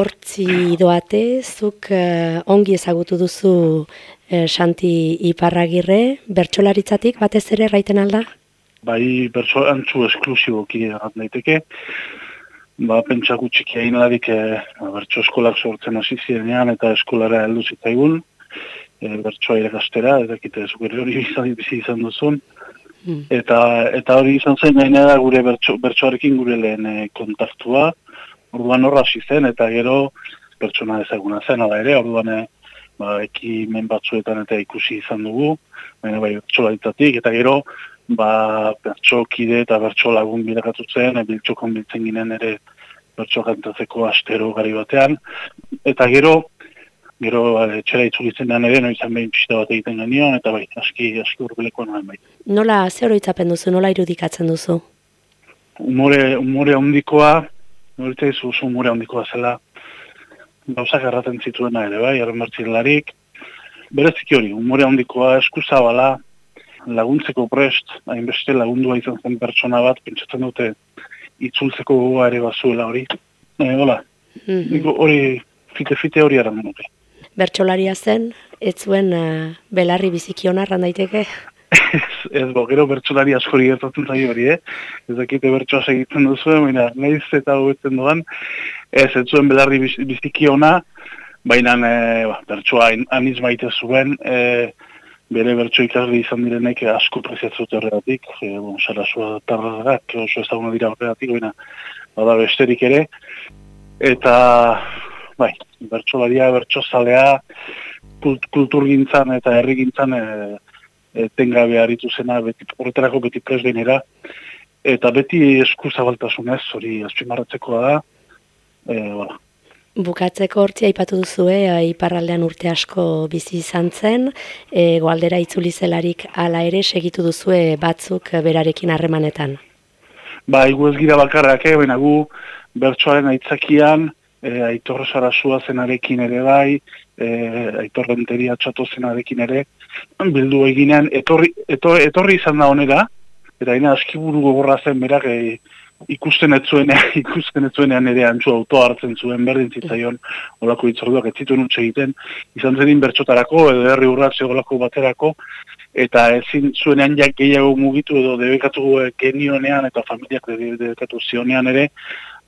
hortzi doate, zuk uh, ongi ezagutu duzu uh, Santi Iparragirre, bertsolaritzatik batez ere raiten alda? Bai, bertso antzu esklusiboki egat daiteke. Ba, pentsaku txiki hain ladik e, bertso eskolak sortzen hasi zirenean eta eskolara heldu zitzaigun. E, bertsoa irakastera, eta kite hori bizan, bizi izan duzun. Hmm. Eta, eta hori izan zen gaina da gure bertso, bertsoarekin gure lehen e, kontaktua. Orduan horra zen eta gero pertsona ezaguna zen ala ere, orduan e, ba, ekimen batzuetan eta ikusi izan dugu, baina bai bertsolarietatik, eta gero ba, bertso kide eta bertso lagun bilakatu zen, e, biltxokon biltzen ginen ere bertso kantatzeko astero gari batean, eta gero, gero e, txera itzulitzen den ere, noizan behin pixta bat egiten genion, eta bai, aski, aski urbeleko noen bai. Nola, ze horoitzapen duzu, nola irudikatzen duzu? Umore, umore ondikoa, norite izu, umore ondikoa zela, gauzak erraten zituena ere, bai, erren larik. Berezik hori, umore ondikoa eskuzabala, laguntzeko prest, hainbeste lagundua izan zen pertsona bat, pentsatzen dute itzultzeko gogoa ere bazuela hori. E, hola, mm hori, fite-fite hori eran dute. Bertxolaria zen, ez zuen uh, belarri bizikiona daiteke? ez, ez bo, gero bertxolari askori gertatzen zai hori, eh? Ez dakite bertxoa segitzen duzu, baina nahiz eta hobetzen doan, ez, ez zuen belarri bizikiona, baina e, ba, bertxoa aniz maite zuen, e, bere bertso ikasle izan direnek asko preziatzut horregatik, e, bon, sarasua tarrazak, oso ezaguna dira horregatik, baina bada besterik ere, eta bai, bertsolaria, bertsozalea, kult, kulturgintzan eta herrigintzan e, etengabe aritu zena, beti, horretarako beti presbenera, eta beti esku zabaltasunez, hori azpimarratzekoa da, e, voilà. Bukatzeko hortzia aipatu duzue, iparraldean urte asko bizi izan zen, e, goaldera itzuli zelarik ala ere segitu duzue batzuk berarekin harremanetan. Ba, igu ez gira bakarrak, eh, baina gu bertsoaren aitzakian, e, aitorro sarasua zenarekin ere bai, e, aitorrenteria txato zenarekin ere, bildu eginean, etorri, etorri, etorri izan da honera, eta ina askiburu gogorra zen berak, e, ikusten ez zuenean, ikusten ez zuenean ere antzu auto hartzen zuen berdin zitzaion olako itzorduak ez zituen utxe egiten. Izan zenin bertxotarako edo herri urratze olako baterako eta ezin zuenean jak gehiago mugitu edo debekatu genionean eta familiak debekatu zionean ere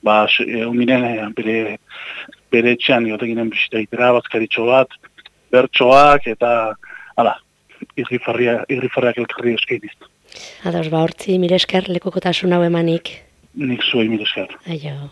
ba, egun ginen eh, bere, bere etxean jote ginen bisita itera, bazkaritxo bat bertsoak eta ala, irrifarriak elkarri eskainiz. Ados, ba, hortzi, mire esker, lekukotasun hau emanik nik zuen mire esker. Aio.